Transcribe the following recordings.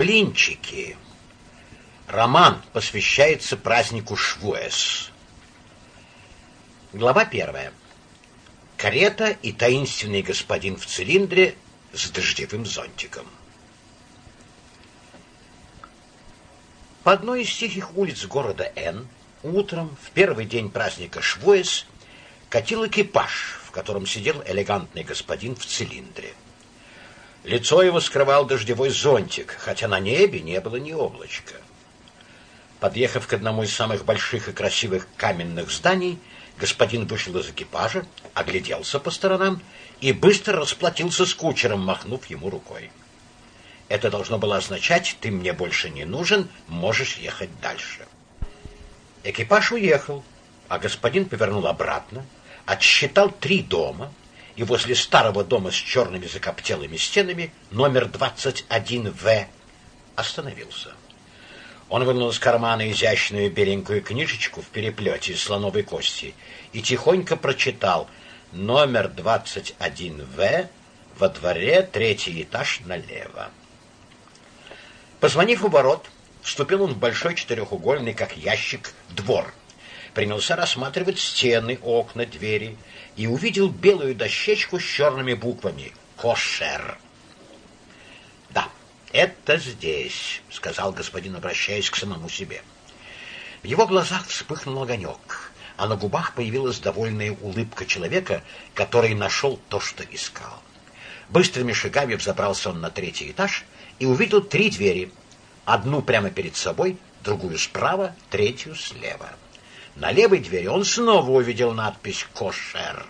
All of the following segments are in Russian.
Блинчики. Роман посвящается празднику Швуэс. Глава первая. Карета и таинственный господин в цилиндре с дождевым зонтиком. По одной из тихих улиц города Н утром, в первый день праздника Швуэс, катил экипаж, в котором сидел элегантный господин в цилиндре. Лицо его скрывал дождевой зонтик, хотя на небе не было ни облачка. Подъехав к одному из самых больших и красивых каменных зданий, господин вышел из экипажа, огляделся по сторонам и быстро расплатился с кучером, махнув ему рукой. Это должно было означать «ты мне больше не нужен, можешь ехать дальше». Экипаж уехал, а господин повернул обратно, отсчитал три дома, и возле старого дома с черными закоптелыми стенами номер 21В остановился. Он вынул из кармана изящную беленькую книжечку в переплете из слоновой кости и тихонько прочитал номер 21В во дворе, третий этаж налево. Позвонив у ворот, вступил он в большой четырехугольный, как ящик, двор. Принялся рассматривать стены, окна, двери — и увидел белую дощечку с черными буквами «Кошер». «Да, это здесь», — сказал господин, обращаясь к самому себе. В его глазах вспыхнул огонек, а на губах появилась довольная улыбка человека, который нашел то, что искал. Быстрыми шагами взобрался он на третий этаж и увидел три двери. Одну прямо перед собой, другую справа, третью слева. На левой двери он снова увидел надпись «Кошер».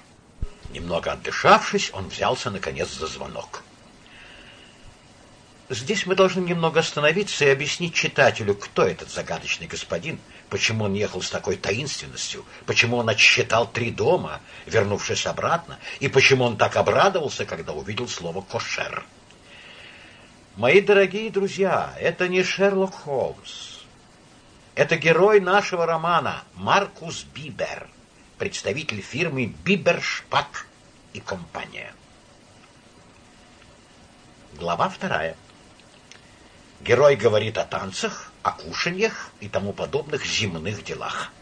Немного отдышавшись, он взялся, наконец, за звонок. Здесь мы должны немного остановиться и объяснить читателю, кто этот загадочный господин, почему он ехал с такой таинственностью, почему он отсчитал три дома, вернувшись обратно, и почему он так обрадовался, когда увидел слово «кошер». Мои дорогие друзья, это не Шерлок Холмс. Это герой нашего романа Маркус Бибер, представитель фирмы Бибер, Шпак и компания. Глава вторая. Герой говорит о танцах, о кушаньях и тому подобных земных делах.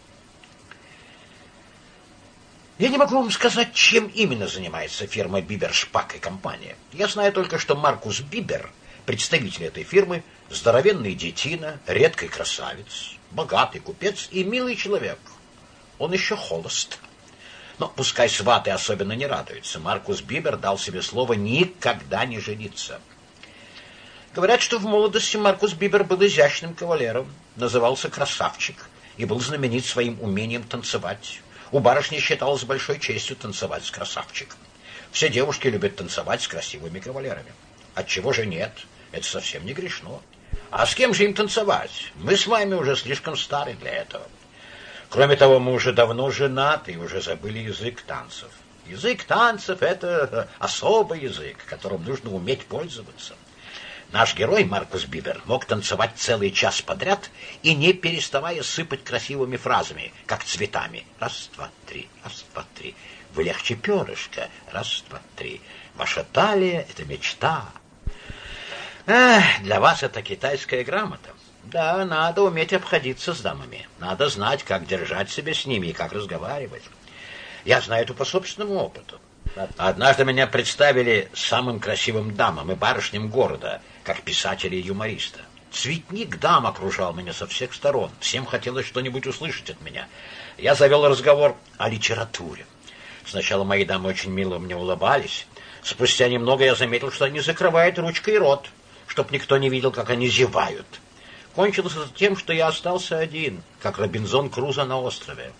Я не могу вам сказать, чем именно занимается фирма Бибер, Шпак и компания. Я знаю только, что Маркус Бибер, представитель этой фирмы, здоровенный детина, редкий красавец, богатый купец и милый человек. Он еще холост. Но пускай сваты особенно не радуются. Маркус Бибер дал себе слово никогда не жениться. Говорят, что в молодости Маркус Бибер был изящным кавалером, назывался красавчик и был знаменит своим умением танцевать. У барышни считалось большой честью танцевать с красавчиком. Все девушки любят танцевать с красивыми кавалерами. Отчего же нет? Это совсем не грешно. А с кем же им танцевать? Мы с вами уже слишком стары для этого. Кроме того, мы уже давно женаты и уже забыли язык танцев. Язык танцев — это особый язык, которым нужно уметь пользоваться. Наш герой Маркус Бибер мог танцевать целый час подряд и не переставая сыпать красивыми фразами, как цветами. Раз, два, три, раз, два, три. Вы легче перышка. Раз, два, три. Ваша талия — это мечта. Эх, для вас это китайская грамота. Да, надо уметь обходиться с дамами. Надо знать, как держать себя с ними и как разговаривать. Я знаю это по собственному опыту. Однажды меня представили самым красивым дамам и барышням города, как писателя и юмориста. Цветник дам окружал меня со всех сторон. Всем хотелось что-нибудь услышать от меня. Я завел разговор о литературе. Сначала мои дамы очень мило мне улыбались. Спустя немного я заметил, что они закрывают ручкой рот чтоб никто не видел, как они зевают. Кончилось это тем, что я остался один, как Робинзон Крузо на острове.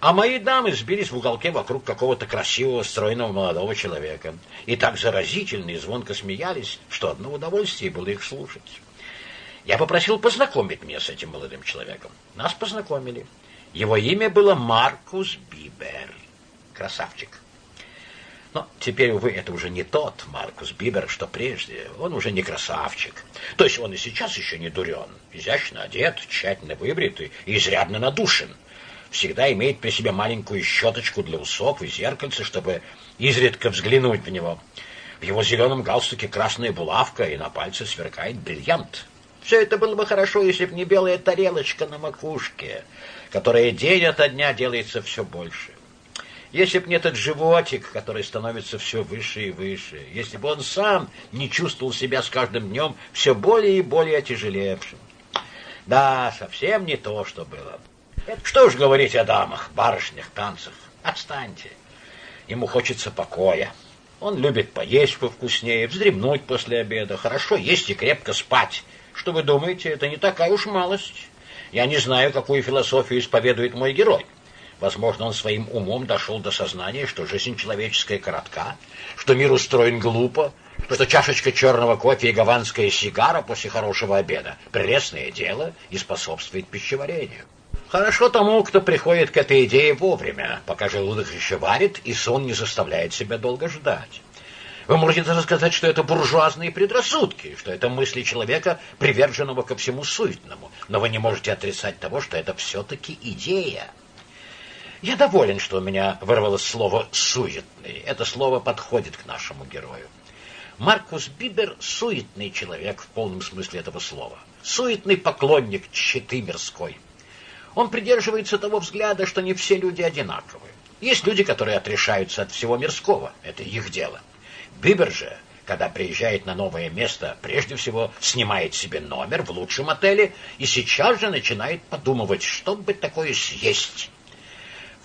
А мои дамы сбились в уголке вокруг какого-то красивого, стройного молодого человека. И так заразительно и звонко смеялись, что одно удовольствие было их слушать. Я попросил познакомить меня с этим молодым человеком. Нас познакомили. Его имя было Маркус Бибер. Красавчик. Но теперь, увы, это уже не тот Маркус Бибер, что прежде. Он уже не красавчик. То есть он и сейчас еще не дурен. Изящно одет, тщательно выбритый и изрядно надушен. Всегда имеет при себе маленькую щеточку для усов и зеркальце, чтобы изредка взглянуть в него. В его зеленом галстуке красная булавка, и на пальце сверкает бриллиант. Все это было бы хорошо, если бы не белая тарелочка на макушке, которая день ото дня делается все больше. Если бы не этот животик, который становится все выше и выше, если бы он сам не чувствовал себя с каждым днем все более и более отяжелевшим. Да, совсем не то, что было. Что уж говорить о дамах, барышнях, танцах. Отстаньте. Ему хочется покоя. Он любит поесть повкуснее, вздремнуть после обеда, хорошо есть и крепко спать. Что вы думаете, это не такая уж малость. Я не знаю, какую философию исповедует мой герой. Возможно, он своим умом дошел до сознания, что жизнь человеческая коротка, что мир устроен глупо, что чашечка черного кофе и гаванская сигара после хорошего обеда – прелестное дело и способствует пищеварению. Хорошо тому, кто приходит к этой идее вовремя, пока желудок еще варит, и сон не заставляет себя долго ждать. Вы можете рассказать, что это буржуазные предрассудки, что это мысли человека, приверженного ко всему суетному, но вы не можете отрицать того, что это все-таки идея. Я доволен, что у меня вырвалось слово «суетный». Это слово подходит к нашему герою. Маркус Бибер – суетный человек в полном смысле этого слова. Суетный поклонник читы мирской. Он придерживается того взгляда, что не все люди одинаковые. Есть люди, которые отрешаются от всего мирского. Это их дело. Бибер же, когда приезжает на новое место, прежде всего снимает себе номер в лучшем отеле и сейчас же начинает подумывать, что бы такое съесть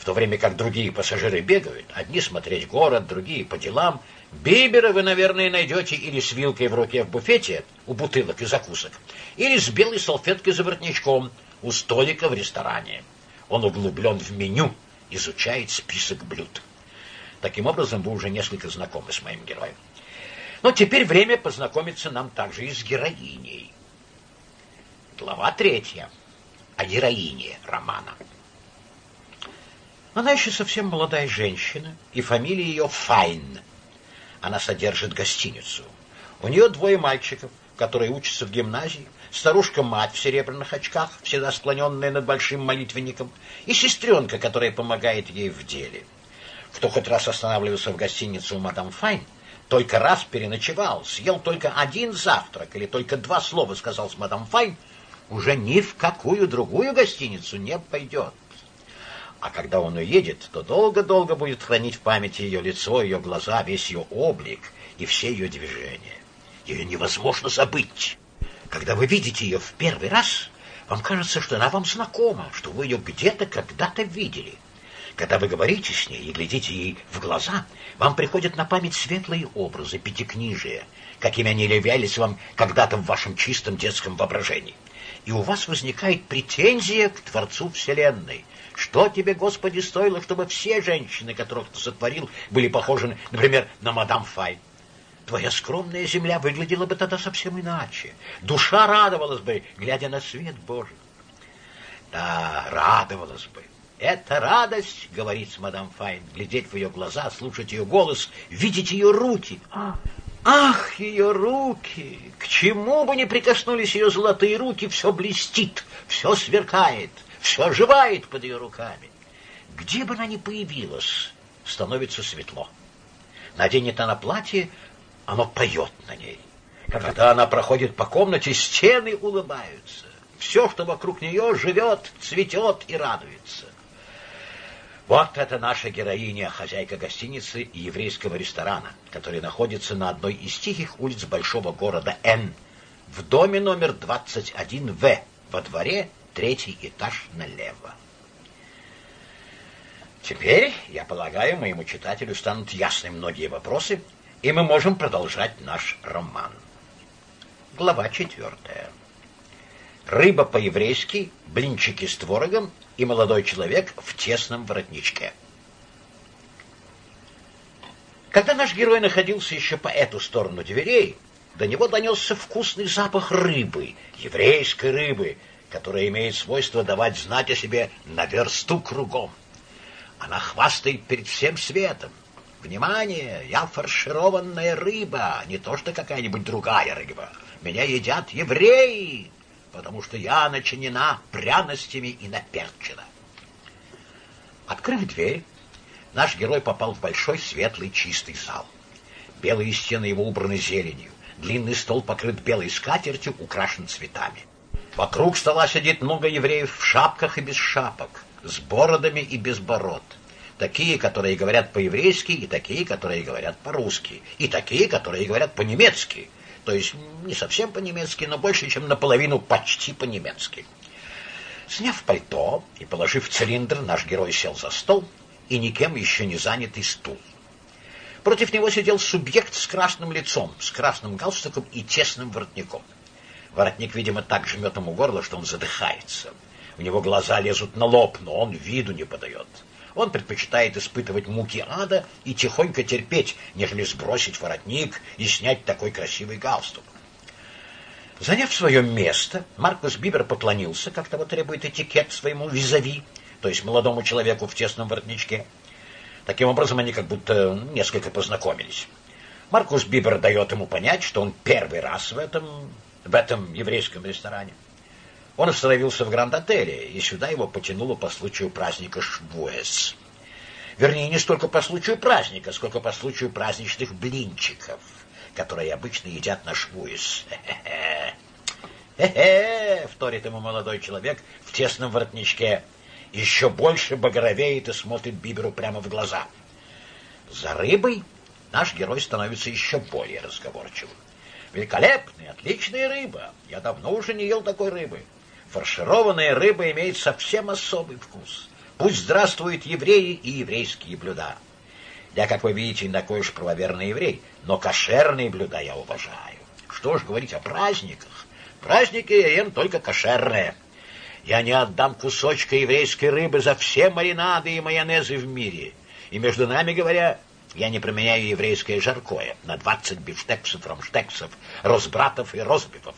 то время как другие пассажиры бегают, одни смотреть город, другие по делам. Бибера вы, наверное, найдете или с вилкой в руке в буфете у бутылок и закусок, или с белой салфеткой за воротничком у столика в ресторане. Он углублен в меню, изучает список блюд. Таким образом, вы уже несколько знакомы с моим героем. Но теперь время познакомиться нам также и с героиней. Глава третья. О героине романа. Она еще совсем молодая женщина, и фамилия ее Файн. Она содержит гостиницу. У нее двое мальчиков, которые учатся в гимназии, старушка-мать в серебряных очках, всегда склоненная над большим молитвенником, и сестренка, которая помогает ей в деле. Кто хоть раз останавливался в гостинице у мадам Файн, только раз переночевал, съел только один завтрак или только два слова сказал с мадам Файн, уже ни в какую другую гостиницу не пойдет. А когда он уедет, то долго-долго будет хранить в памяти ее лицо, ее глаза, весь ее облик и все ее движения. Ее невозможно забыть. Когда вы видите ее в первый раз, вам кажется, что она вам знакома, что вы ее где-то когда-то видели. Когда вы говорите с ней и глядите ей в глаза, вам приходят на память светлые образы пятикнижия, какими они являлись вам когда-то в вашем чистом детском воображении. И у вас возникает претензия к Творцу Вселенной — что тебе, Господи, стоило, чтобы все женщины, которых ты сотворил, были похожи, например, на мадам Фай? Твоя скромная земля выглядела бы тогда совсем иначе. Душа радовалась бы, глядя на свет Божий. Да, радовалась бы. Это радость, говорит мадам Файн, глядеть в ее глаза, слушать ее голос, видеть ее руки. Ах, ее руки! К чему бы ни прикоснулись ее золотые руки, все блестит, все сверкает все оживает под ее руками. Где бы она ни появилась, становится светло. Наденет она платье, оно поет на ней. Когда она проходит по комнате, стены улыбаются. Все, что вокруг нее, живет, цветет и радуется. Вот это наша героиня, хозяйка гостиницы и еврейского ресторана, который находится на одной из тихих улиц большого города Н, в доме номер 21В, во дворе третий этаж налево. Теперь, я полагаю, моему читателю станут ясны многие вопросы, и мы можем продолжать наш роман. Глава четвертая. Рыба по-еврейски, блинчики с творогом и молодой человек в тесном воротничке. Когда наш герой находился еще по эту сторону дверей, до него донесся вкусный запах рыбы, еврейской рыбы, которая имеет свойство давать знать о себе на версту кругом. Она хвастает перед всем светом. Внимание, я фаршированная рыба, не то что какая-нибудь другая рыба. Меня едят евреи, потому что я начинена пряностями и наперчена. Открыв дверь, наш герой попал в большой светлый чистый зал. Белые стены его убраны зеленью. Длинный стол покрыт белой скатертью, украшен цветами. Вокруг стола сидит много евреев в шапках и без шапок, с бородами и без бород. Такие, которые говорят по-еврейски, и такие, которые говорят по-русски, и такие, которые говорят по-немецки. То есть не совсем по-немецки, но больше, чем наполовину почти по-немецки. Сняв пальто и положив цилиндр, наш герой сел за стол и никем еще не занятый стул. Против него сидел субъект с красным лицом, с красным галстуком и тесным воротником. Воротник, видимо, так жмет ему горло, что он задыхается. У него глаза лезут на лоб, но он виду не подает. Он предпочитает испытывать муки ада и тихонько терпеть, нежели сбросить воротник и снять такой красивый галстук. Заняв свое место, Маркус Бибер поклонился, как того требует этикет своему визави, то есть молодому человеку в тесном воротничке. Таким образом, они как будто несколько познакомились. Маркус Бибер дает ему понять, что он первый раз в этом, в этом еврейском ресторане. Он остановился в Гранд-отеле, и сюда его потянуло по случаю праздника Швуэс. Вернее, не столько по случаю праздника, сколько по случаю праздничных блинчиков, которые обычно едят на Швуэс. Хе-хе, вторит ему молодой человек в тесном воротничке. Еще больше багровеет и смотрит Биберу прямо в глаза. За рыбой наш герой становится еще более разговорчивым. Великолепная, отличная рыба. Я давно уже не ел такой рыбы. Фаршированная рыба имеет совсем особый вкус. Пусть здравствуют евреи и еврейские блюда. Я, как вы видите, не такой уж правоверный еврей, но кошерные блюда я уважаю. Что ж говорить о праздниках? Праздники я ем только кошерные. Я не отдам кусочка еврейской рыбы за все маринады и майонезы в мире. И между нами говоря, я не применяю еврейское жаркое на двадцать бифштексов, ромштексов, розбратов и розбифов.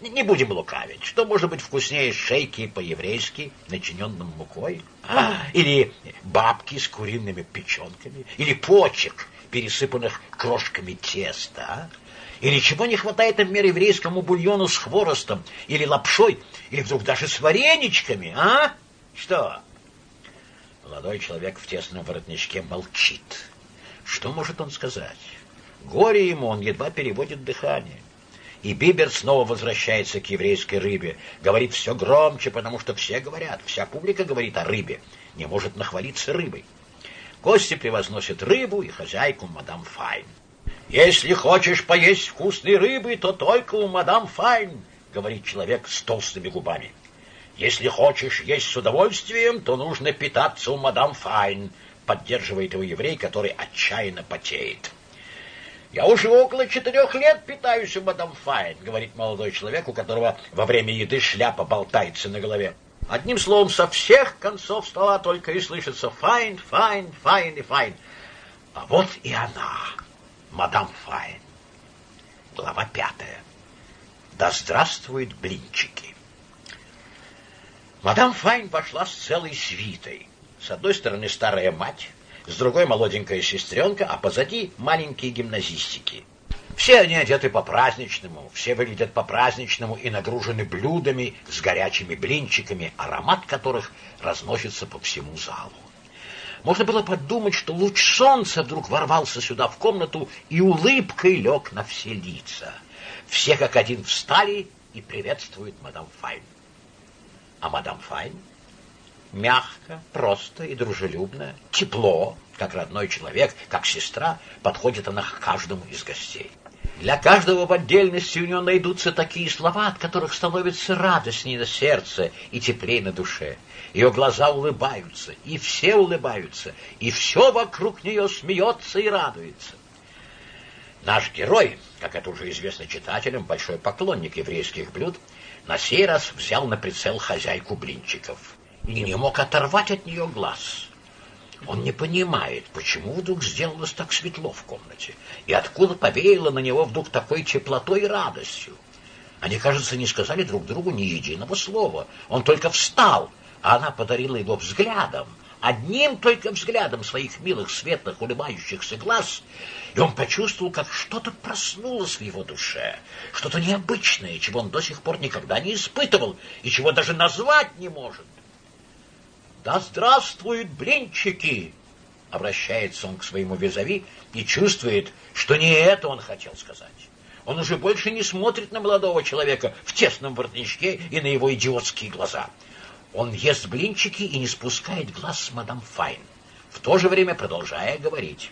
Не будем лукавить. Что может быть вкуснее шейки по-еврейски, начиненным мукой? А, или бабки с куриными печенками? Или почек, пересыпанных крошками теста? А? Или чего не хватает, например, еврейскому бульону с хворостом? Или лапшой? Или вдруг даже с вареничками? А? Что? Молодой человек в тесном воротничке молчит. Что может он сказать? Горе ему, он едва переводит дыхание. И Бибер снова возвращается к еврейской рыбе. Говорит все громче, потому что все говорят, вся публика говорит о рыбе. Не может нахвалиться рыбой. Гости превозносят рыбу и хозяйку мадам Файн. «Если хочешь поесть вкусной рыбы, то только у мадам Файн», — говорит человек с толстыми губами. «Если хочешь есть с удовольствием, то нужно питаться у мадам Файн», — поддерживает его еврей, который отчаянно потеет. «Я уже около четырех лет питаюсь у мадам Файн», — говорит молодой человек, у которого во время еды шляпа болтается на голове. Одним словом, со всех концов стола только и слышится «файн, файн, файн и файн». А вот и она, мадам Файн. Глава пятая. Да здравствуют блинчики. Мадам Файн вошла с целой свитой. С одной стороны старая мать, с другой молоденькая сестренка, а позади маленькие гимназистики. Все они одеты по-праздничному, все выглядят по-праздничному и нагружены блюдами с горячими блинчиками, аромат которых разносится по всему залу. Можно было подумать, что луч солнца вдруг ворвался сюда в комнату и улыбкой лег на все лица. Все как один встали и приветствуют мадам Файн. А мадам Файн мягко, просто и дружелюбно, тепло, как родной человек, как сестра, подходит она к каждому из гостей. Для каждого в отдельности у нее найдутся такие слова, от которых становится радостнее на сердце и теплее на душе. Ее глаза улыбаются, и все улыбаются, и все вокруг нее смеется и радуется. Наш герой, как это уже известно читателям, большой поклонник еврейских блюд, на сей раз взял на прицел хозяйку блинчиков и не мог оторвать от нее глаз. Он не понимает, почему вдруг сделалось так светло в комнате, и откуда повеяло на него вдруг такой теплотой и радостью. Они, кажется, не сказали друг другу ни единого слова. Он только встал, а она подарила его взглядом, одним только взглядом своих милых, светлых, улыбающихся глаз, и он почувствовал, как что-то проснулось в его душе, что-то необычное, чего он до сих пор никогда не испытывал и чего даже назвать не может. «Да здравствуют блинчики!» обращается он к своему визави и чувствует, что не это он хотел сказать. Он уже больше не смотрит на молодого человека в тесном воротничке и на его идиотские глаза. Он ест блинчики и не спускает глаз с мадам Файн, в то же время продолжая говорить.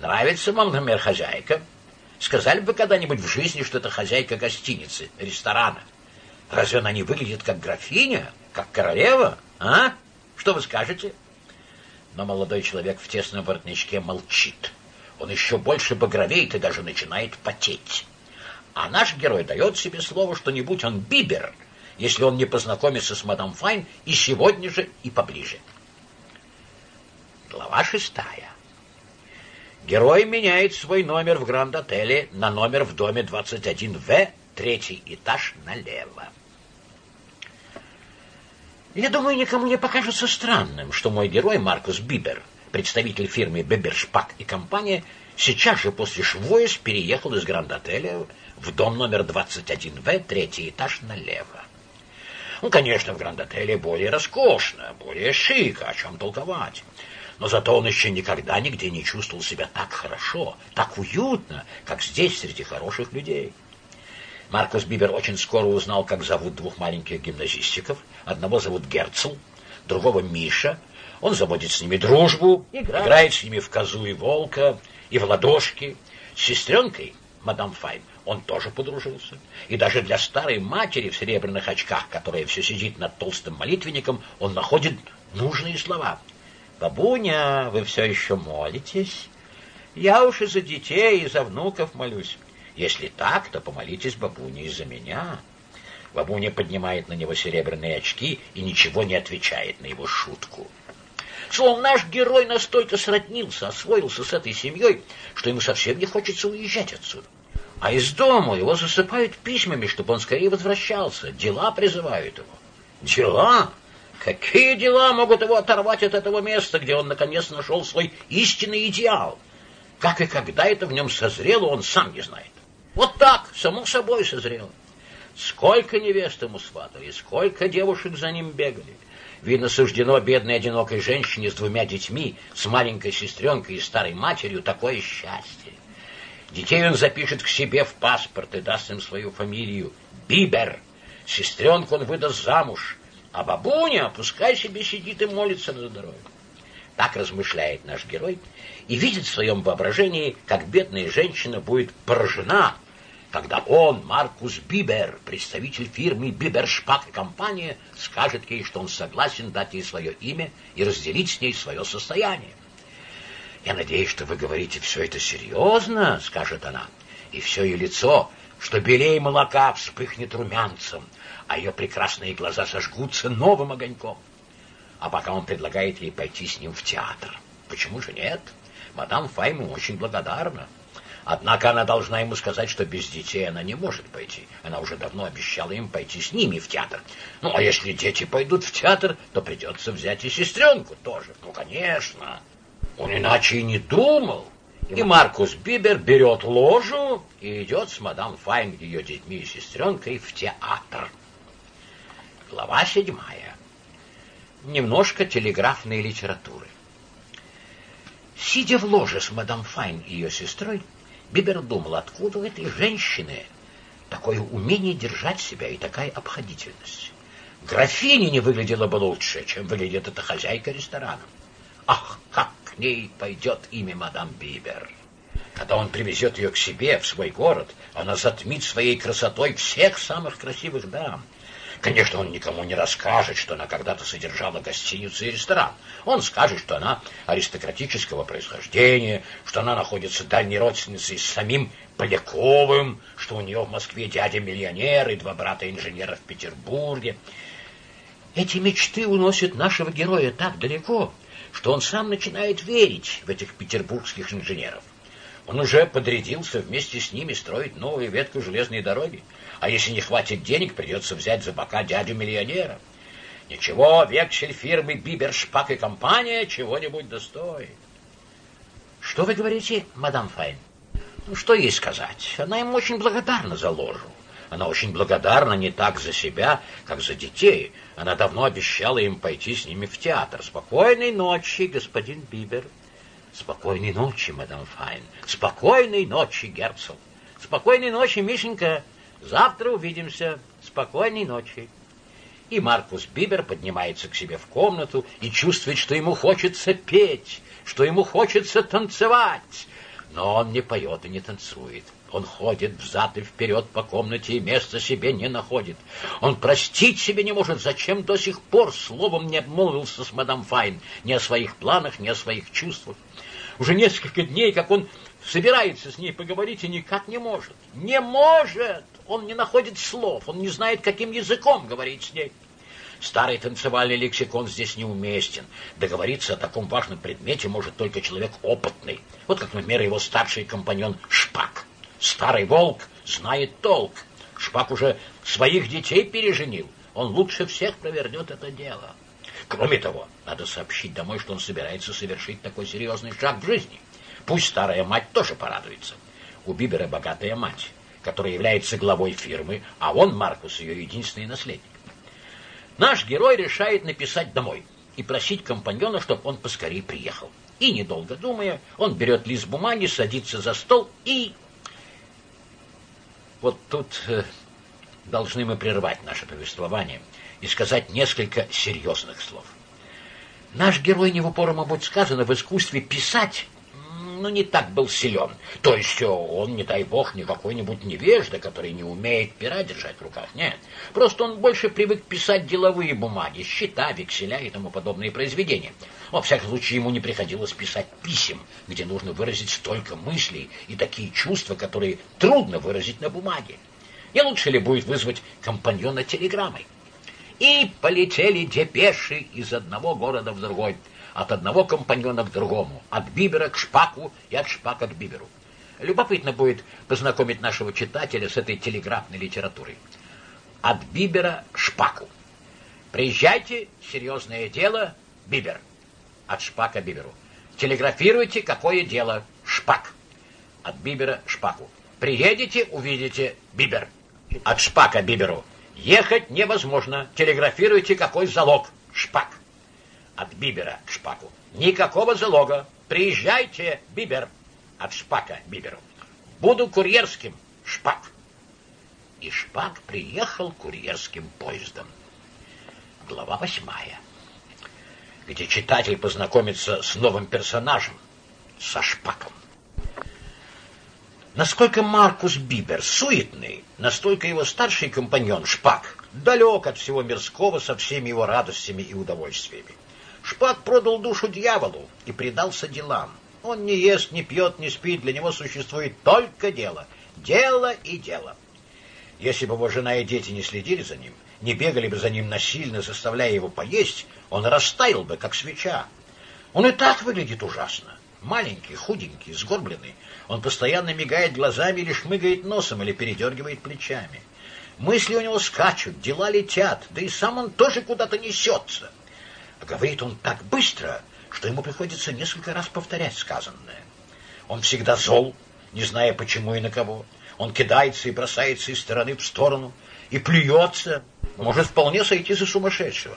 «Нравится вам, например, хозяйка? Сказали бы когда-нибудь в жизни, что это хозяйка гостиницы, ресторана? Разве она не выглядит как графиня, как королева, а? Что вы скажете?» Но молодой человек в тесном воротничке молчит. Он еще больше багровеет и даже начинает потеть. А наш герой дает себе слово, что не будь он Бибер, если он не познакомится с мадам Файн и сегодня же, и поближе. Глава шестая. Герой меняет свой номер в Гранд-отеле на номер в доме 21В, третий этаж налево. Я думаю, никому не покажется странным, что мой герой Маркус Бибер, представитель фирмы Бибершпак и компания, сейчас же после Швоес переехал из Гранд-отеля в дом номер 21В, третий этаж налево. Ну, конечно, в Гранд-отеле более роскошно, более шик, о чем толковать. Но зато он еще никогда нигде не чувствовал себя так хорошо, так уютно, как здесь, среди хороших людей. Маркус Бибер очень скоро узнал, как зовут двух маленьких гимназистиков. Одного зовут Герцл, другого Миша. Он заводит с ними дружбу, играет, играет с ними в козу и волка, и в ладошки. С сестренкой, мадам Файн, он тоже подружился. И даже для старой матери в серебряных очках, которая все сидит над толстым молитвенником, он находит нужные слова. «Бабуня, вы все еще молитесь? Я уж и за детей, и за внуков молюсь. Если так, то помолитесь, бабуня, из-за меня». Бабуня поднимает на него серебряные очки и ничего не отвечает на его шутку. Словом, наш герой настолько сроднился, освоился с этой семьей, что ему совсем не хочется уезжать отсюда. А из дома его засыпают письмами, чтобы он скорее возвращался. Дела призывают его. Дела? Какие дела могут его оторвать от этого места, где он наконец нашел свой истинный идеал? Как и когда это в нем созрело, он сам не знает. Вот так, само собой созрело. Сколько невест ему сватали, сколько девушек за ним бегали. Видно, суждено бедной одинокой женщине с двумя детьми, с маленькой сестренкой и старой матерью такое счастье. Детей он запишет к себе в паспорт и даст им свою фамилию Бибер. Сестренку он выдаст замуж, а бабуня пускай себе сидит и молится на здоровье. Так размышляет наш герой и видит в своем воображении, как бедная женщина будет поражена, когда он, Маркус Бибер, представитель фирмы Бибершпак и компания, скажет ей, что он согласен дать ей свое имя и разделить с ней свое состояние. «Я надеюсь, что вы говорите все это серьезно», — скажет она. И все ее лицо, что белее молока, вспыхнет румянцем, а ее прекрасные глаза сожгутся новым огоньком. А пока он предлагает ей пойти с ним в театр. Почему же нет? Мадам Файму очень благодарна. Однако она должна ему сказать, что без детей она не может пойти. Она уже давно обещала им пойти с ними в театр. Ну, а если дети пойдут в театр, то придется взять и сестренку тоже. Ну, конечно. Он иначе и не думал. И Маркус Бибер берет ложу и идет с мадам Файн, ее детьми и сестренкой в театр. Глава седьмая. Немножко телеграфной литературы. Сидя в ложе с мадам Файн и ее сестрой, Бибер думал, откуда у этой женщины такое умение держать себя и такая обходительность. Графиня не выглядела бы лучше, чем выглядит эта хозяйка ресторана. Ах, как к ней пойдет имя мадам Бибер. Когда он привезет ее к себе, в свой город, она затмит своей красотой всех самых красивых дам. Конечно, он никому не расскажет, что она когда-то содержала гостиницу и ресторан. Он скажет, что она аристократического происхождения, что она находится дальней родственницей с самим Поляковым, что у нее в Москве дядя-миллионер и два брата-инженера в Петербурге. Эти мечты уносят нашего героя так далеко, что он сам начинает верить в этих петербургских инженеров. Он уже подрядился вместе с ними строить новую ветку железной дороги. А если не хватит денег, придется взять за бока дядю-миллионера. Ничего, вексель фирмы Бибершпак и компания чего-нибудь достоит. Что вы говорите, мадам Файн? Ну, что ей сказать? Она им очень благодарна за ложу. Она очень благодарна не так за себя, как за детей. Она давно обещала им пойти с ними в театр. Спокойной ночи, господин Бибер. Спокойной ночи, мадам Файн. Спокойной ночи, Герцог. Спокойной ночи, Мишенька. Завтра увидимся. Спокойной ночи. И Маркус Бибер поднимается к себе в комнату и чувствует, что ему хочется петь, что ему хочется танцевать. Но он не поет и не танцует. Он ходит взад и вперед по комнате и места себе не находит. Он простить себе не может, зачем до сих пор словом не обмолвился с мадам Файн ни о своих планах, ни о своих чувствах. Уже несколько дней, как он собирается с ней поговорить и никак не может. Не может! Он не находит слов, он не знает, каким языком говорить с ней. Старый танцевальный лексикон здесь неуместен. Договориться о таком важном предмете может только человек опытный. Вот как, например, его старший компаньон Шпак. Старый волк знает толк. Шпак уже своих детей переженил. Он лучше всех провернет это дело. Кроме того, надо сообщить домой, что он собирается совершить такой серьезный шаг в жизни. Пусть старая мать тоже порадуется. У Бибера богатая мать, которая является главой фирмы, а он, Маркус, ее единственный наследник. Наш герой решает написать домой и просить компаньона, чтобы он поскорее приехал. И, недолго думая, он берет лист бумаги, садится за стол и... Вот тут э, должны мы прервать наше повествование и сказать несколько серьезных слов. Наш герой, не в упору, мабуть, сказано, в искусстве писать ну, не так был силен. То есть он, не дай бог, не какой-нибудь невежда, который не умеет пера держать в руках. Нет. Просто он больше привык писать деловые бумаги, счета, векселя и тому подобные произведения. Во всяком случае, ему не приходилось писать писем, где нужно выразить столько мыслей и такие чувства, которые трудно выразить на бумаге. Не лучше ли будет вызвать компаньона телеграммой? И полетели депеши из одного города в другой от одного компаньона к другому, от Бибера к Шпаку и от Шпака к Биберу. Любопытно будет познакомить нашего читателя с этой телеграфной литературой. От Бибера Шпаку. Приезжайте, серьезное дело, Бибер. От Шпака Биберу. Телеграфируйте, какое дело, Шпак. От Бибера Шпаку. Приедете, увидите, Бибер. От Шпака Биберу. Ехать невозможно. Телеграфируйте, какой залог, Шпак от Бибера к Шпаку. Никакого залога. Приезжайте, Бибер. От Шпака Биберу. Буду курьерским, Шпак. И Шпак приехал курьерским поездом. Глава восьмая, где читатель познакомится с новым персонажем, со Шпаком. Насколько Маркус Бибер суетный, настолько его старший компаньон Шпак далек от всего мирского со всеми его радостями и удовольствиями. Шпак продал душу дьяволу и предался делам. Он не ест, не пьет, не спит, для него существует только дело. Дело и дело. Если бы его жена и дети не следили за ним, не бегали бы за ним насильно, заставляя его поесть, он растаял бы, как свеча. Он и так выглядит ужасно. Маленький, худенький, сгорбленный. Он постоянно мигает глазами или шмыгает носом, или передергивает плечами. Мысли у него скачут, дела летят, да и сам он тоже куда-то несется. Говорит он так быстро, что ему приходится несколько раз повторять сказанное. Он всегда зол, не зная почему и на кого. Он кидается и бросается из стороны в сторону, и плюется, может вполне сойти за сумасшедшего.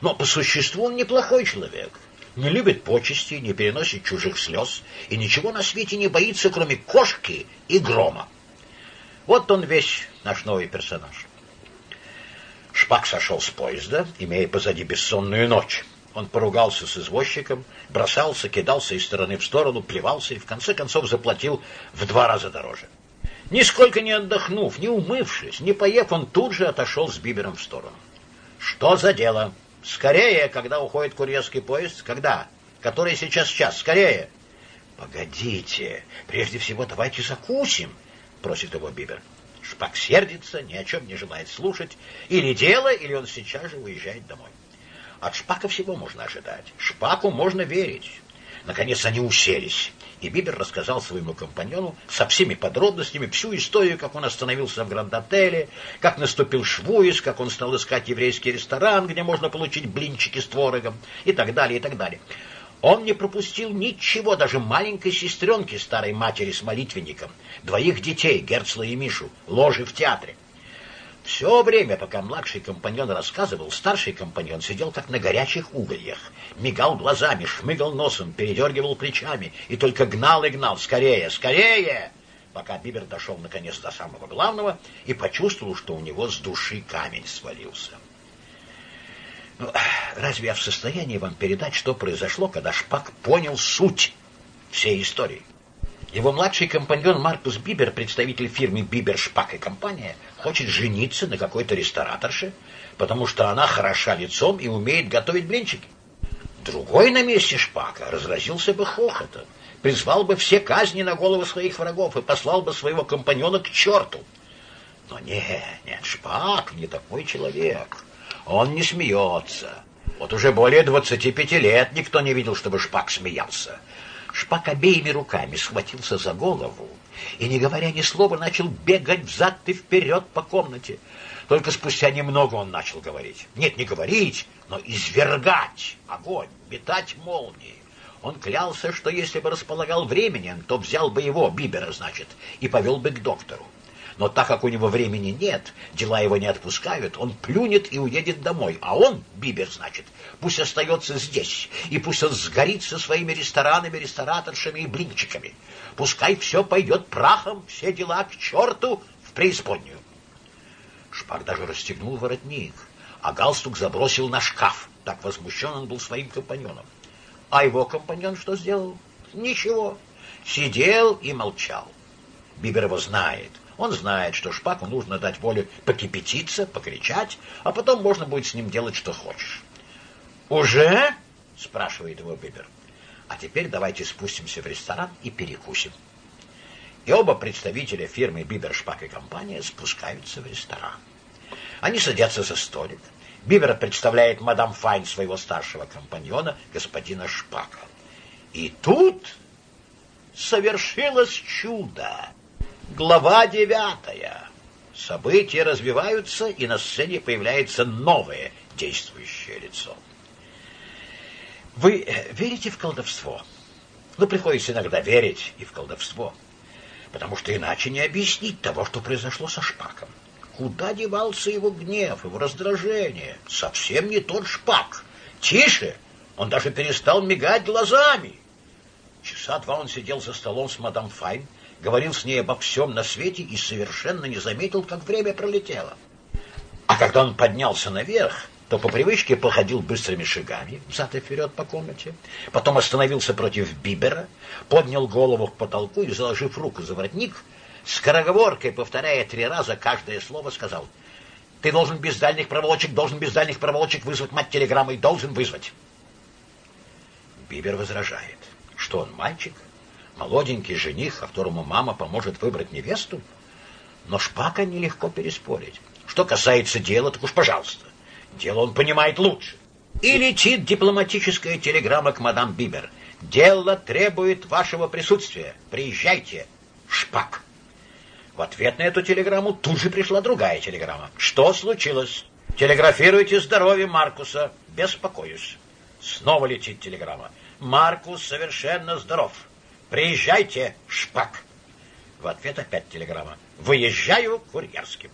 Но по существу он неплохой человек, не любит почести, не переносит чужих слез и ничего на свете не боится, кроме кошки и грома. Вот он весь наш новый персонаж. Шпак сошел с поезда, имея позади бессонную ночь. Он поругался с извозчиком, бросался, кидался из стороны в сторону, плевался и в конце концов заплатил в два раза дороже. Нисколько не отдохнув, не умывшись, не поев, он тут же отошел с Бибером в сторону. «Что за дело? Скорее, когда уходит курьерский поезд? Когда? Который сейчас час? Скорее!» «Погодите, прежде всего давайте закусим», — просит его Бибер. Шпак сердится, ни о чем не желает слушать. Или дело, или он сейчас же уезжает домой. От Шпака всего можно ожидать. Шпаку можно верить. Наконец они уселись, и Бибер рассказал своему компаньону со всеми подробностями всю историю, как он остановился в Гранд-отеле, как наступил Швуис, как он стал искать еврейский ресторан, где можно получить блинчики с творогом, и так далее, и так далее. Он не пропустил ничего, даже маленькой сестренки старой матери с молитвенником, двоих детей, Герцла и Мишу, ложи в театре. Все время, пока младший компаньон рассказывал, старший компаньон сидел как на горячих угольях, мигал глазами, шмыгал носом, передергивал плечами и только гнал и гнал. «Скорее, скорее!» Пока Бибер дошел наконец до самого главного и почувствовал, что у него с души камень свалился. Ну, разве я в состоянии вам передать, что произошло, когда Шпак понял суть всей истории? Его младший компаньон Маркус Бибер, представитель фирмы Бибер Шпак и компания, хочет жениться на какой-то рестораторше, потому что она хороша лицом и умеет готовить блинчики. Другой на месте Шпака разразился бы хохотом, призвал бы все казни на головы своих врагов и послал бы своего компаньона к черту. Но нет, нет, Шпак не такой человек. Он не смеется. Вот уже более двадцати пяти лет никто не видел, чтобы Шпак смеялся. Шпак обеими руками схватился за голову и, не говоря ни слова, начал бегать взад и вперед по комнате. Только спустя немного он начал говорить. Нет, не говорить, но извергать огонь, метать молнии. Он клялся, что если бы располагал временем, то взял бы его, Бибера, значит, и повел бы к доктору. Но так как у него времени нет, дела его не отпускают, он плюнет и уедет домой. А он, Бибер, значит, пусть остается здесь, и пусть он сгорит со своими ресторанами, рестораторшами и блинчиками. Пускай все пойдет прахом, все дела к черту в преисподнюю. Шпак даже расстегнул воротник, а галстук забросил на шкаф. Так возмущен он был своим компаньоном. А его компаньон что сделал? Ничего. Сидел и молчал. Бибер его знает. Он знает, что Шпаку нужно дать волю покипятиться, покричать, а потом можно будет с ним делать, что хочешь. «Уже?» — спрашивает его Бибер. «А теперь давайте спустимся в ресторан и перекусим». И оба представителя фирмы Бибер, Шпак и компания спускаются в ресторан. Они садятся за столик. Бибер представляет мадам Файн своего старшего компаньона, господина Шпака. И тут совершилось чудо. Глава девятая. События развиваются, и на сцене появляется новое действующее лицо. Вы верите в колдовство? Ну, приходится иногда верить и в колдовство, потому что иначе не объяснить того, что произошло со Шпаком. Куда девался его гнев, его раздражение? Совсем не тот Шпак. Тише! Он даже перестал мигать глазами. Часа два он сидел за столом с мадам Файн, говорил с ней обо всем на свете и совершенно не заметил, как время пролетело. А когда он поднялся наверх, то по привычке походил быстрыми шагами взад и вперед по комнате, потом остановился против Бибера, поднял голову к потолку и, заложив руку за воротник, скороговоркой, повторяя три раза каждое слово, сказал «Ты должен без дальних проволочек, должен без дальних проволочек вызвать мать телеграммой, должен вызвать». Бибер возражает, что он мальчик, молоденький жених, которому мама поможет выбрать невесту? Но Шпака нелегко переспорить. Что касается дела, так уж пожалуйста. Дело он понимает лучше. И летит дипломатическая телеграмма к мадам Бибер. Дело требует вашего присутствия. Приезжайте. Шпак. В ответ на эту телеграмму тут же пришла другая телеграмма. Что случилось? Телеграфируйте здоровье Маркуса. Беспокоюсь. Снова летит телеграмма. Маркус совершенно здоров. Приезжайте, Шпак. В ответ опять телеграмма. Выезжаю курьерским.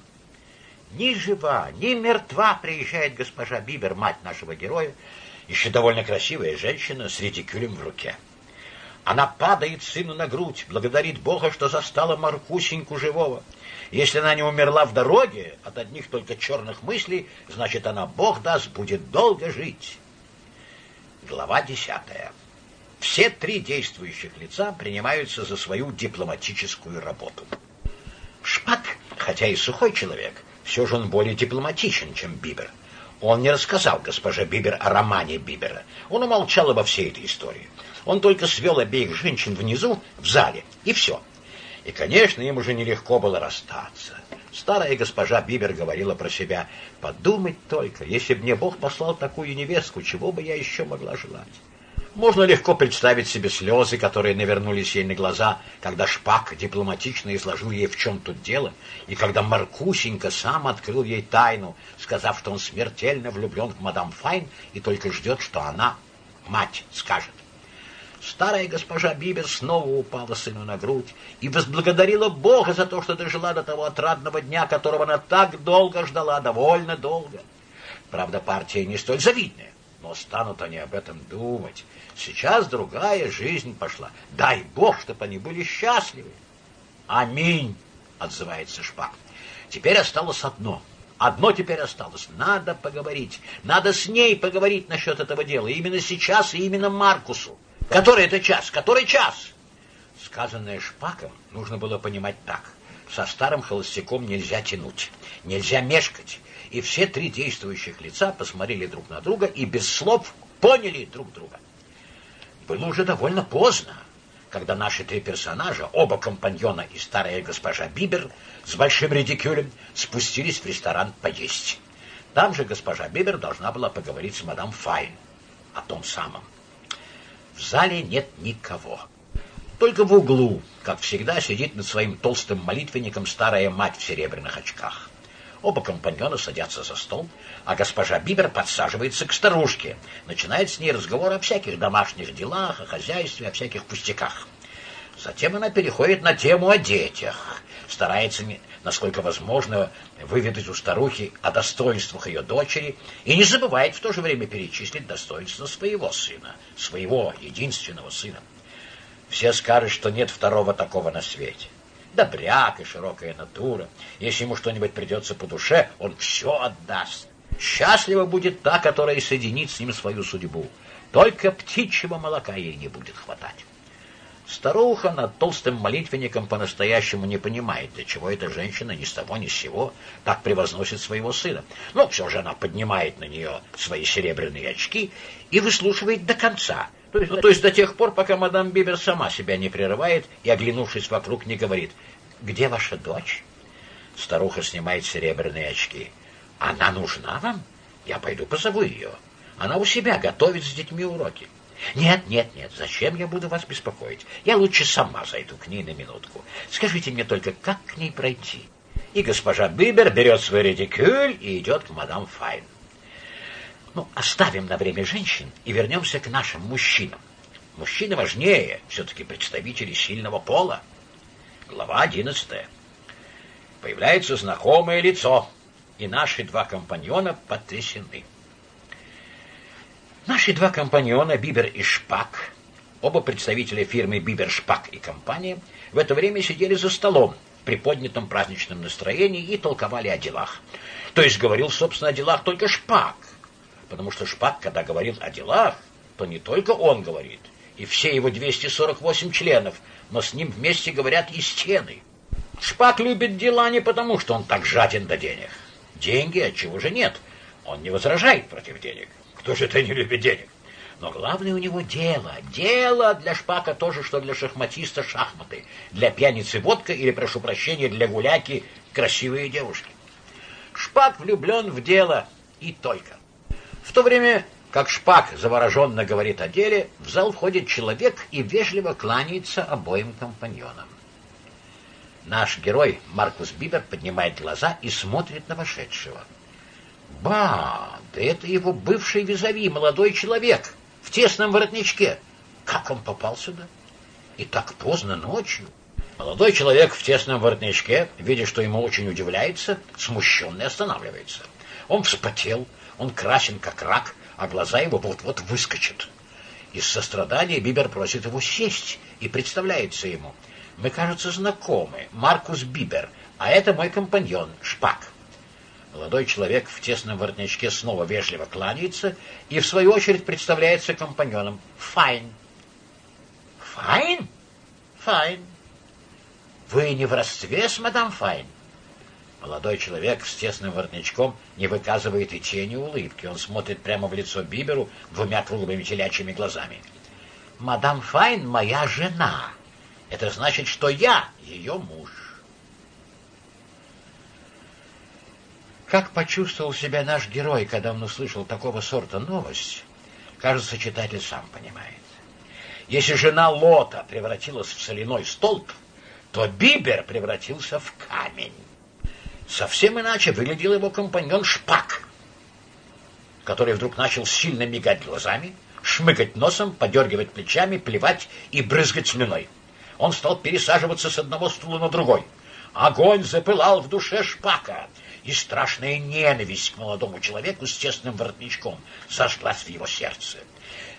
Ни жива, ни мертва приезжает госпожа Бибер, мать нашего героя, еще довольно красивая женщина с ретикюлем в руке. Она падает сыну на грудь, благодарит Бога, что застала Маркусеньку живого. Если она не умерла в дороге от одних только черных мыслей, значит, она, Бог даст, будет долго жить. Глава десятая. Все три действующих лица принимаются за свою дипломатическую работу. Шпак, хотя и сухой человек, все же он более дипломатичен, чем Бибер. Он не рассказал госпоже Бибер о романе Бибера. Он умолчал обо всей этой истории. Он только свел обеих женщин внизу, в зале, и все. И, конечно, им уже нелегко было расстаться. Старая госпожа Бибер говорила про себя, «Подумать только, если бы мне Бог послал такую невестку, чего бы я еще могла желать?» Можно легко представить себе слезы, которые навернулись ей на глаза, когда Шпак дипломатично изложил ей, в чем тут дело, и когда Маркусенька сам открыл ей тайну, сказав, что он смертельно влюблен в мадам Файн и только ждет, что она, мать, скажет. Старая госпожа Бибер снова упала сыну на грудь и возблагодарила Бога за то, что дожила до того отрадного дня, которого она так долго ждала, довольно долго. Правда, партия не столь завидная, но станут они об этом думать. Сейчас другая жизнь пошла. Дай Бог, чтобы они были счастливы. Аминь, отзывается Шпак. Теперь осталось одно. Одно теперь осталось. Надо поговорить. Надо с ней поговорить насчет этого дела. Именно сейчас и именно Маркусу. Который это час? Который час? Сказанное Шпаком нужно было понимать так. Со старым холостяком нельзя тянуть, нельзя мешкать. И все три действующих лица посмотрели друг на друга и без слов поняли друг друга. Было уже довольно поздно, когда наши три персонажа, оба компаньона и старая госпожа Бибер, с большим редикюлем спустились в ресторан поесть. Там же госпожа Бибер должна была поговорить с мадам Файн о том самом. В зале нет никого. Только в углу, как всегда, сидит над своим толстым молитвенником старая мать в серебряных очках. Оба компаньона садятся за стол, а госпожа Бибер подсаживается к старушке, начинает с ней разговор о всяких домашних делах, о хозяйстве, о всяких пустяках. Затем она переходит на тему о детях, старается, насколько возможно, выведать у старухи о достоинствах ее дочери и не забывает в то же время перечислить достоинства своего сына, своего единственного сына. Все скажут, что нет второго такого на свете добряк и широкая натура. Если ему что-нибудь придется по душе, он все отдаст. Счастлива будет та, которая соединит с ним свою судьбу. Только птичьего молока ей не будет хватать. Старуха над толстым молитвенником по-настоящему не понимает, для чего эта женщина ни с того ни с сего так превозносит своего сына. Но все же она поднимает на нее свои серебряные очки и выслушивает до конца, то есть, то есть до тех пор, пока мадам Бибер сама себя не прерывает и, оглянувшись вокруг, не говорит «Где ваша дочь?» Старуха снимает серебряные очки. «Она нужна вам? Я пойду позову ее. Она у себя готовит с детьми уроки». «Нет, нет, нет, зачем я буду вас беспокоить? Я лучше сама зайду к ней на минутку. Скажите мне только, как к ней пройти?» И госпожа Бибер берет свой редикюль и идет к мадам Файн. Ну, оставим на время женщин и вернемся к нашим мужчинам. Мужчины важнее, все-таки представители сильного пола. Глава одиннадцатая. Появляется знакомое лицо, и наши два компаньона потрясены. Наши два компаньона, Бибер и Шпак, оба представителя фирмы Бибер, Шпак и компания, в это время сидели за столом при поднятом праздничном настроении и толковали о делах. То есть говорил, собственно, о делах только Шпак — потому что Шпак, когда говорил о делах, то не только он говорит, и все его 248 членов, но с ним вместе говорят и стены. Шпак любит дела не потому, что он так жаден до денег. Деньги, от чего же нет. Он не возражает против денег. Кто же это не любит денег? Но главное у него дело. Дело для шпака тоже, что для шахматиста шахматы. Для пьяницы водка или, прошу прощения, для гуляки красивые девушки. Шпак влюблен в дело и только. В то время, как Шпак завороженно говорит о деле, в зал входит человек и вежливо кланяется обоим компаньонам. Наш герой Маркус Бибер поднимает глаза и смотрит на вошедшего. Ба, да это его бывший визави, молодой человек, в тесном воротничке. Как он попал сюда? И так поздно ночью. Молодой человек в тесном воротничке, видя, что ему очень удивляется, смущенно останавливается. Он вспотел, он красен, как рак, а глаза его вот-вот выскочат. Из сострадания Бибер просит его сесть и представляется ему. Мы, кажется, знакомы. Маркус Бибер, а это мой компаньон, Шпак. Молодой человек в тесном воротничке снова вежливо кланяется и, в свою очередь, представляется компаньоном. Файн. Файн? Файн. Вы не в родстве с мадам Файн? Молодой человек с тесным воротничком не выказывает и тени улыбки. Он смотрит прямо в лицо Биберу двумя круглыми телячьими глазами. «Мадам Файн — моя жена. Это значит, что я ее муж». Как почувствовал себя наш герой, когда он услышал такого сорта новость, кажется, читатель сам понимает. Если жена Лота превратилась в соляной столб, то Бибер превратился в камень. Совсем иначе выглядел его компаньон Шпак, который вдруг начал сильно мигать глазами. шмыгать носом, подергивать плечами, плевать и брызгать слюной. Он стал пересаживаться с одного стула на другой. Огонь запылал в душе Шпака, и страшная ненависть к молодому человеку с тесным воротничком зажглась в его сердце.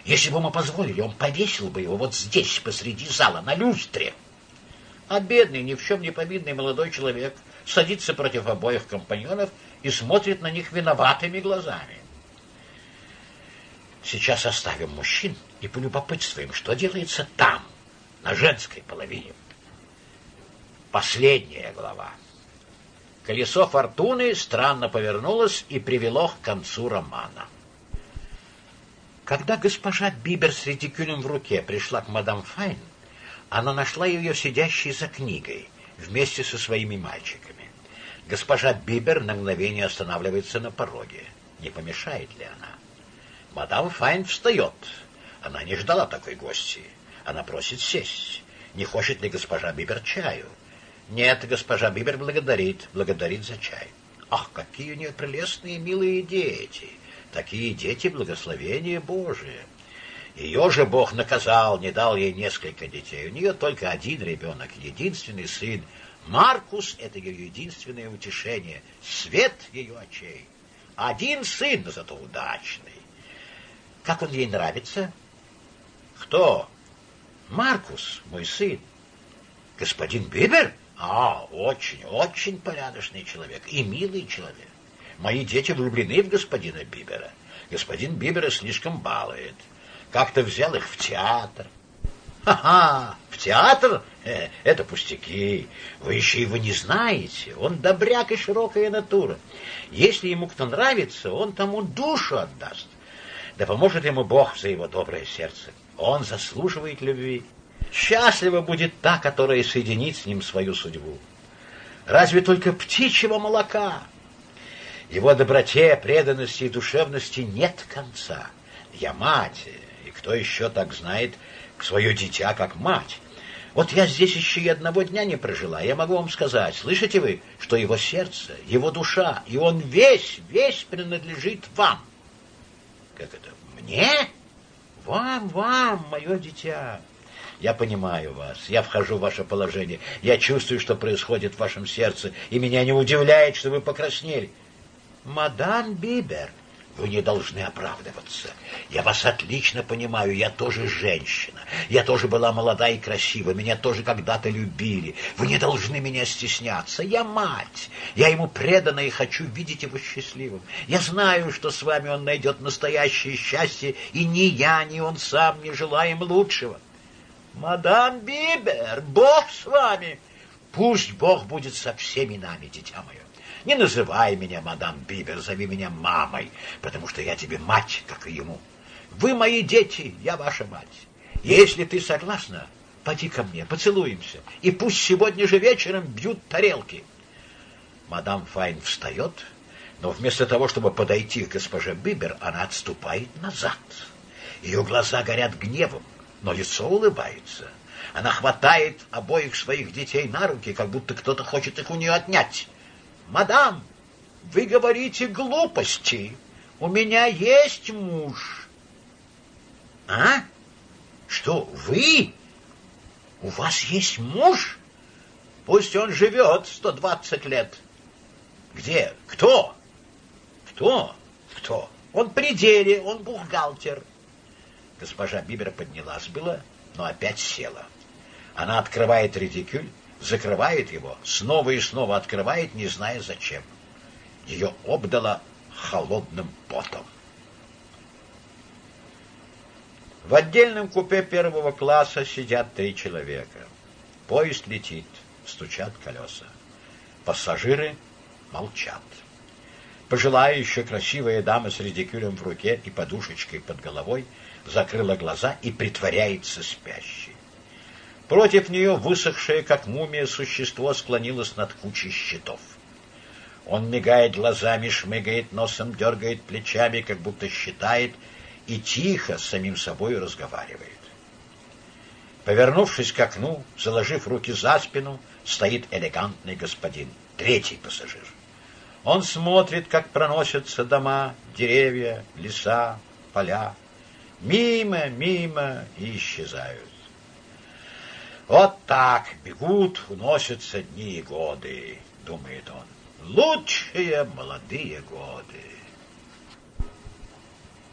Если бы ему позволили, он повесил бы его вот здесь, посреди зала, на люстре. А бедный, ни в чем не повинный молодой человек садится против обоих компаньонов и смотрит на них виноватыми глазами. Сейчас оставим мужчин и полюбопытствуем, что делается там, на женской половине. Последняя глава. Колесо фортуны странно повернулось и привело к концу романа. Когда госпожа Бибер с редикюлем в руке пришла к мадам Файн, она нашла ее сидящей за книгой вместе со своими мальчиками. Госпожа Бибер на мгновение останавливается на пороге. Не помешает ли она? Мадам Файн встает. Она не ждала такой гости. Она просит сесть. Не хочет ли госпожа Бибер чаю? Нет, госпожа Бибер благодарит, благодарит за чай. Ах, какие у нее прелестные милые дети! Такие дети благословения Божие. Ее же Бог наказал, не дал ей несколько детей. У нее только один ребенок, единственный сын. Маркус — это ее единственное утешение, свет ее очей. Один сын, но зато удачный. Как он ей нравится? Кто? Маркус, мой сын. Господин Бибер? А, очень, очень порядочный человек и милый человек. Мои дети влюблены в господина Бибера. Господин Бибера слишком балует. Как-то взял их в театр. Ха-ха, в театр? Э, это пустяки. Вы еще его не знаете. Он добряк и широкая натура. Если ему кто нравится, он тому душу отдаст. Да поможет ему Бог за его доброе сердце. Он заслуживает любви. Счастлива будет та, которая соединит с ним свою судьбу. Разве только птичьего молока? Его доброте, преданности и душевности нет конца. Я мать, и кто еще так знает свое дитя, как мать? Вот я здесь еще и одного дня не прожила. Я могу вам сказать, слышите вы, что его сердце, его душа, и он весь, весь принадлежит вам. Как это? Мне? Вам, вам, мое дитя. Я понимаю вас, я вхожу в ваше положение, я чувствую, что происходит в вашем сердце, и меня не удивляет, что вы покраснели. Мадам Бибер, вы не должны оправдываться. Я вас отлично понимаю, я тоже женщина. Я тоже была молода и красива, меня тоже когда-то любили. Вы не должны меня стесняться. Я мать. Я ему предана и хочу видеть его счастливым. Я знаю, что с вами он найдет настоящее счастье, и ни я, ни он сам не желаем лучшего. Мадам Бибер, Бог с вами. Пусть Бог будет со всеми нами, дитя мое. Не называй меня мадам Бибер, зови меня мамой, потому что я тебе мать, как и ему. Вы мои дети, я ваша мать. Если ты согласна, поди ко мне, поцелуемся, и пусть сегодня же вечером бьют тарелки. Мадам Файн встает, но вместо того, чтобы подойти к госпоже Бибер, она отступает назад. Ее глаза горят гневом но лицо улыбается. Она хватает обоих своих детей на руки, как будто кто-то хочет их у нее отнять. «Мадам, вы говорите глупости. У меня есть муж». «А? Что, вы? У вас есть муж? Пусть он живет сто двадцать лет». «Где? Кто? Кто? Кто? Он при деле, он бухгалтер». Госпожа Бибер поднялась было, но опять села. Она открывает редикюль, закрывает его, снова и снова открывает, не зная зачем. Ее обдало холодным потом. В отдельном купе первого класса сидят три человека. Поезд летит, стучат колеса. Пассажиры молчат. Пожилая еще красивая дама с редикюлем в руке и подушечкой под головой закрыла глаза и притворяется спящей. Против нее высохшее, как мумия, существо склонилось над кучей щитов. Он мигает глазами, шмыгает носом, дергает плечами, как будто считает, и тихо с самим собой разговаривает. Повернувшись к окну, заложив руки за спину, стоит элегантный господин, третий пассажир. Он смотрит, как проносятся дома, деревья, леса, поля, Мимо, мимо и исчезают. Вот так бегут, уносятся дни и годы, думает он. Лучшие молодые годы.